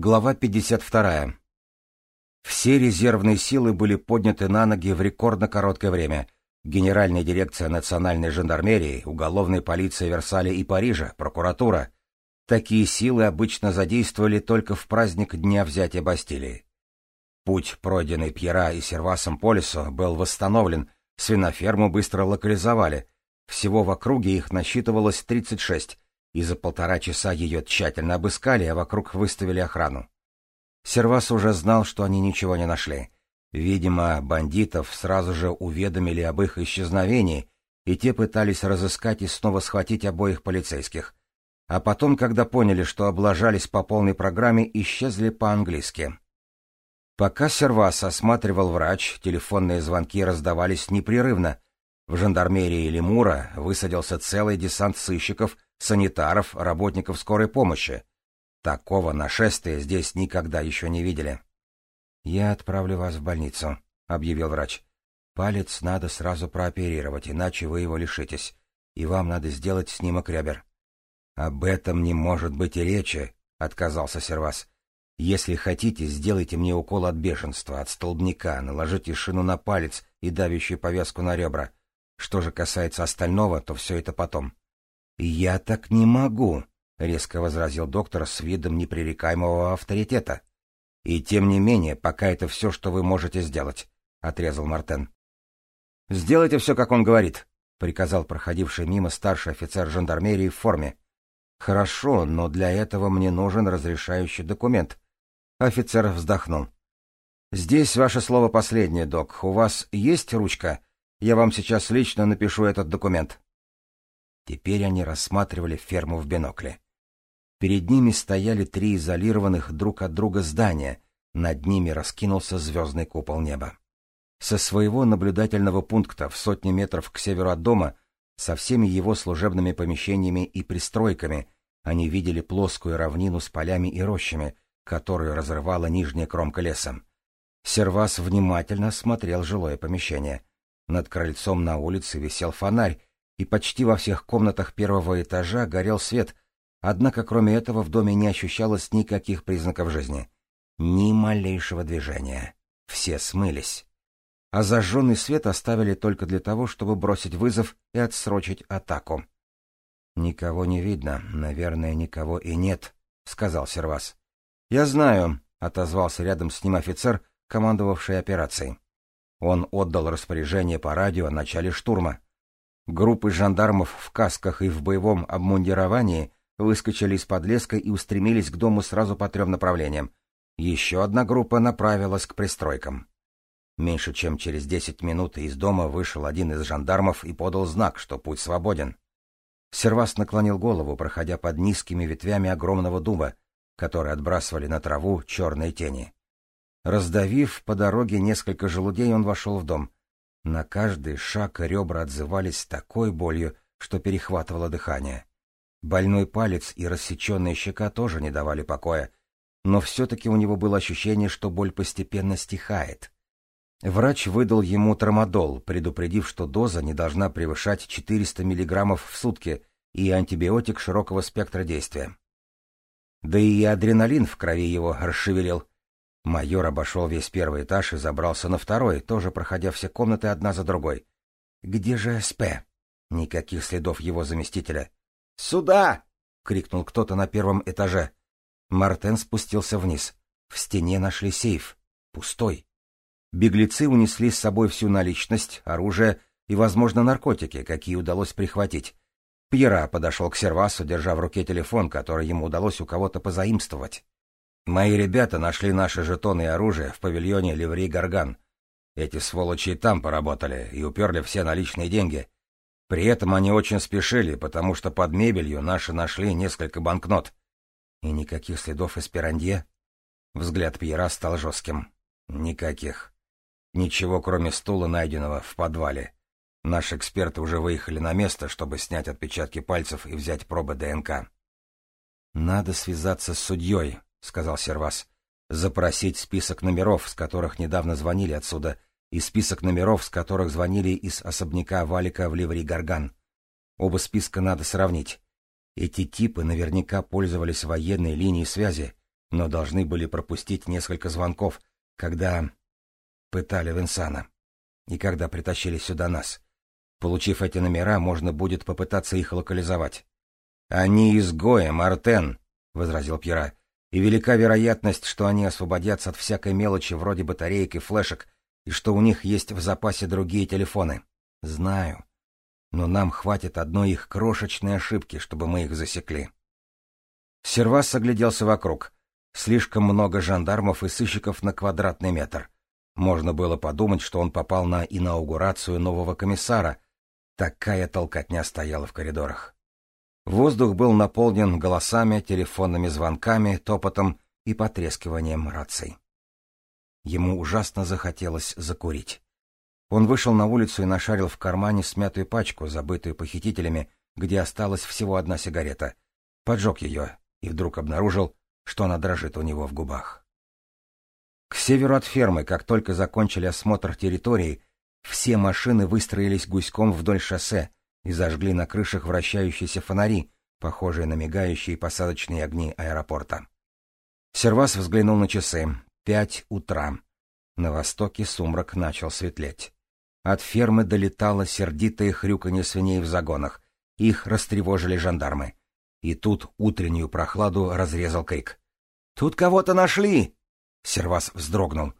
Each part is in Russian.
Глава 52. Все резервные силы были подняты на ноги в рекордно короткое время. Генеральная дирекция национальной жандармерии, уголовной полиции Версаля и Парижа, прокуратура. Такие силы обычно задействовали только в праздник Дня взятия Бастилии. Путь, пройденный Пьера и Сервасом по лесу, был восстановлен, свиноферму быстро локализовали. Всего в округе их насчитывалось 36, и за полтора часа ее тщательно обыскали, а вокруг выставили охрану. Сервас уже знал, что они ничего не нашли. Видимо, бандитов сразу же уведомили об их исчезновении, и те пытались разыскать и снова схватить обоих полицейских. А потом, когда поняли, что облажались по полной программе, исчезли по-английски. Пока Сервас осматривал врач, телефонные звонки раздавались непрерывно. В жандармерии Лемура высадился целый десант сыщиков — санитаров, работников скорой помощи. Такого нашествия здесь никогда еще не видели. — Я отправлю вас в больницу, — объявил врач. — Палец надо сразу прооперировать, иначе вы его лишитесь, и вам надо сделать снимок ребер. — Об этом не может быть и речи, — отказался Сервас. — Если хотите, сделайте мне укол от бешенства, от столбняка, наложите шину на палец и давящую повязку на ребра. Что же касается остального, то все это потом. — «Я так не могу», — резко возразил доктор с видом непререкаемого авторитета. «И тем не менее, пока это все, что вы можете сделать», — отрезал Мартен. «Сделайте все, как он говорит», — приказал проходивший мимо старший офицер жандармерии в форме. «Хорошо, но для этого мне нужен разрешающий документ». Офицер вздохнул. «Здесь ваше слово последнее, док. У вас есть ручка? Я вам сейчас лично напишу этот документ». Теперь они рассматривали ферму в бинокле. Перед ними стояли три изолированных друг от друга здания, над ними раскинулся звездный купол неба. Со своего наблюдательного пункта в сотни метров к северу от дома, со всеми его служебными помещениями и пристройками, они видели плоскую равнину с полями и рощами, которую разрывала нижняя кромка леса. Сервас внимательно смотрел жилое помещение. Над крыльцом на улице висел фонарь, и почти во всех комнатах первого этажа горел свет, однако кроме этого в доме не ощущалось никаких признаков жизни. Ни малейшего движения. Все смылись. А зажженный свет оставили только для того, чтобы бросить вызов и отсрочить атаку. «Никого не видно, наверное, никого и нет», — сказал Сервас. «Я знаю», — отозвался рядом с ним офицер, командовавший операцией. Он отдал распоряжение по радио о начале штурма. Группы жандармов в касках и в боевом обмундировании выскочили из-под леска и устремились к дому сразу по трем направлениям. Еще одна группа направилась к пристройкам. Меньше чем через десять минут из дома вышел один из жандармов и подал знак, что путь свободен. Сервас наклонил голову, проходя под низкими ветвями огромного дуба, которые отбрасывали на траву черные тени. Раздавив по дороге несколько желудей, он вошел в дом — на каждый шаг ребра отзывались такой болью, что перехватывало дыхание. Больной палец и рассеченная щека тоже не давали покоя, но все-таки у него было ощущение, что боль постепенно стихает. Врач выдал ему трамадол, предупредив, что доза не должна превышать 400 мг в сутки и антибиотик широкого спектра действия. Да и адреналин в крови его расшевелил, Майор обошел весь первый этаж и забрался на второй, тоже проходя все комнаты одна за другой. «Где же СП?» Никаких следов его заместителя. «Сюда!» — крикнул кто-то на первом этаже. Мартен спустился вниз. В стене нашли сейф. Пустой. Беглецы унесли с собой всю наличность, оружие и, возможно, наркотики, какие удалось прихватить. Пьера подошел к сервасу, держа в руке телефон, который ему удалось у кого-то позаимствовать. Мои ребята нашли наши жетоны и оружие в павильоне Ливри Гарган. Эти сволочи и там поработали и уперли все наличные деньги. При этом они очень спешили, потому что под мебелью наши нашли несколько банкнот. И никаких следов эсперандье? Взгляд Пьера стал жестким. Никаких. Ничего, кроме стула, найденного в подвале. Наши эксперты уже выехали на место, чтобы снять отпечатки пальцев и взять пробы ДНК. Надо связаться с судьей, — сказал Сервас. «Запросить список номеров, с которых недавно звонили отсюда, и список номеров, с которых звонили из особняка Валика в Ливри Гарган. Оба списка надо сравнить. Эти типы наверняка пользовались военной линией связи. но должны были пропустить несколько звонков, когда пытали Винсана и когда притащили сюда нас. Получив эти номера, можно будет попытаться их локализовать. — Они изгои, Мартен, — возразил Пьера, — и велика вероятность, что они освободятся от всякой мелочи вроде батареек и флешек, и что у них есть в запасе другие телефоны. — Знаю. Но нам хватит одной их крошечной ошибки, чтобы мы их засекли. Сервас огляделся вокруг. Слишком много жандармов и сыщиков на квадратный метр. Можно было подумать, что он попал на инаугурацию нового комиссара. Такая толкотня стояла в коридорах. Воздух был наполнен голосами, телефонными звонками, топотом и потрескиванием раций. Ему ужасно захотелось закурить. Он вышел на улицу и нашарил в кармане смятую пачку, забытую похитителями, где осталась всего одна сигарета. Поджег ее и вдруг обнаружил, что она дрожит у него в губах. К северу от фермы, как только закончили осмотр территории, все машины выстроились гуськом вдоль шоссе и зажгли на крышах вращающиеся фонари, похожие на мигающие посадочные огни аэропорта. Сервас взглянул на часы. Пять утра. На востоке сумрак начал светлеть. От фермы долетало сердитое хрюканье свиней в загонах. Их растревожили жандармы. И тут утреннюю прохладу разрезал крик. «Тут кого-то нашли!» Сервас вздрогнул.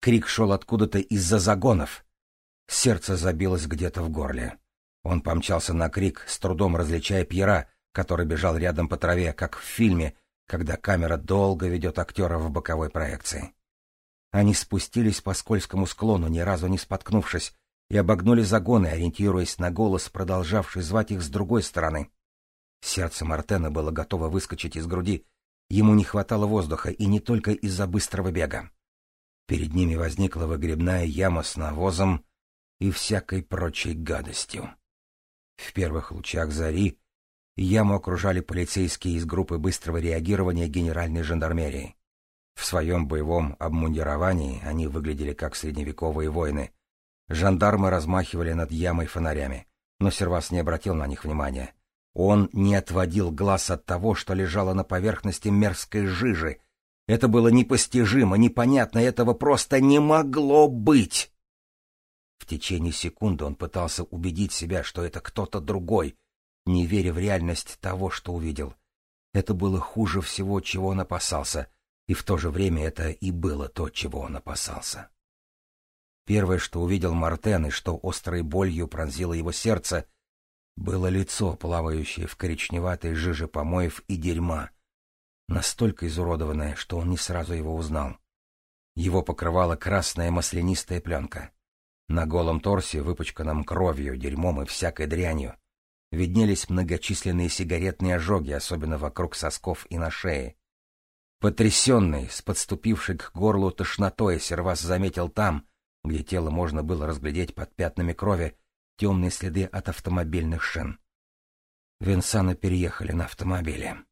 Крик шел откуда-то из-за загонов. Сердце забилось где-то в горле. Он помчался на крик, с трудом различая Пьера, который бежал рядом по траве, как в фильме, когда камера долго ведет актера в боковой проекции. Они спустились по скользкому склону, ни разу не споткнувшись, и обогнули загоны, ориентируясь на голос, продолжавший звать их с другой стороны. Сердце Мартена было готово выскочить из груди. Ему не хватало воздуха, и не только из-за быстрого бега. Перед ними возникла выгребная яма с навозом и всякой прочей гадостью. В первых лучах зари яму окружали полицейские из группы быстрого реагирования генеральной жандармерии. В своем боевом обмундировании они выглядели как средневековые воины. Жандармы размахивали над ямой фонарями, но Сервас не обратил на них внимания. Он не отводил глаз от того, что лежало на поверхности мерзкой жижи. Это было непостижимо, непонятно, этого просто не могло быть. В течение секунды он пытался убедить себя, что это кто-то другой, не веря в реальность того, что увидел. Это было хуже всего, чего он опасался, и в то же время это и было то, чего он опасался. Первое, что увидел Мартен, и что острой болью пронзило его сердце, было лицо, плавающее в коричневатой жиже помоев и дерьма, настолько изуродованное, что он не сразу его узнал. Его покрывала красная маслянистая пленка. На голом торсе, выпачканном кровью, дерьмом и всякой дрянью, виднелись многочисленные сигаретные ожоги, особенно вокруг сосков и на шее. Потрясенный, с подступившей к горлу тошнотой, Сервас заметил там, где тело можно было разглядеть под пятнами крови, темные следы от автомобильных шин. Винсана переехали на автомобиле.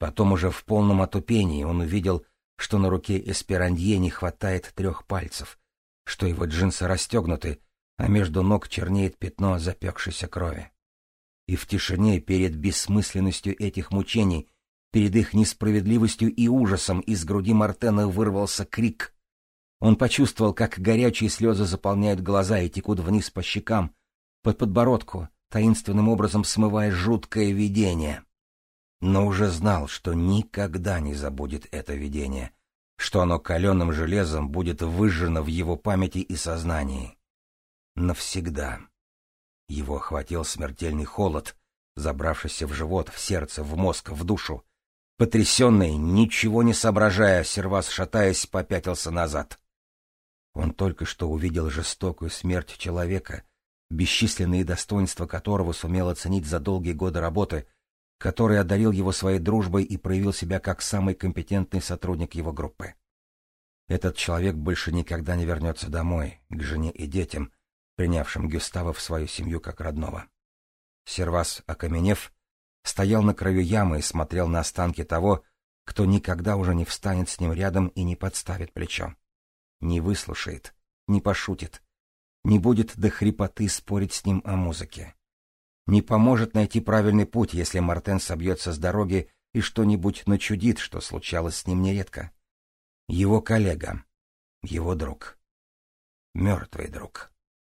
Потом уже в полном отупении он увидел, что на руке Эсперандье не хватает трех пальцев, что его джинсы расстегнуты, а между ног чернеет пятно запекшейся крови. И в тишине перед бессмысленностью этих мучений, перед их несправедливостью и ужасом из груди Мартена вырвался крик. Он почувствовал, как горячие слезы заполняют глаза и текут вниз по щекам, под подбородку, таинственным образом смывая жуткое видение. Но уже знал, что никогда не забудет это видение, что оно каленым железом будет выжжено в его памяти и сознании. Навсегда. Его охватил смертельный холод, забравшийся в живот, в сердце, в мозг, в душу. Потрясенный, ничего не соображая, Сервас, шатаясь, попятился назад. Он только что увидел жестокую смерть человека, бесчисленные достоинства которого сумел оценить за долгие годы работы, который одарил его своей дружбой и проявил себя как самый компетентный сотрудник его группы. Этот человек больше никогда не вернется домой, к жене и детям, принявшим Гюстава в свою семью как родного. Сервас, окаменев, стоял на краю ямы и смотрел на останки того, кто никогда уже не встанет с ним рядом и не подставит плечо не выслушает, не пошутит, не будет до хрипоты спорить с ним о музыке. Не поможет найти правильный путь, если Мартен собьется с дороги и что-нибудь начудит, что случалось с ним нередко. Его коллега, его друг, мертвый друг.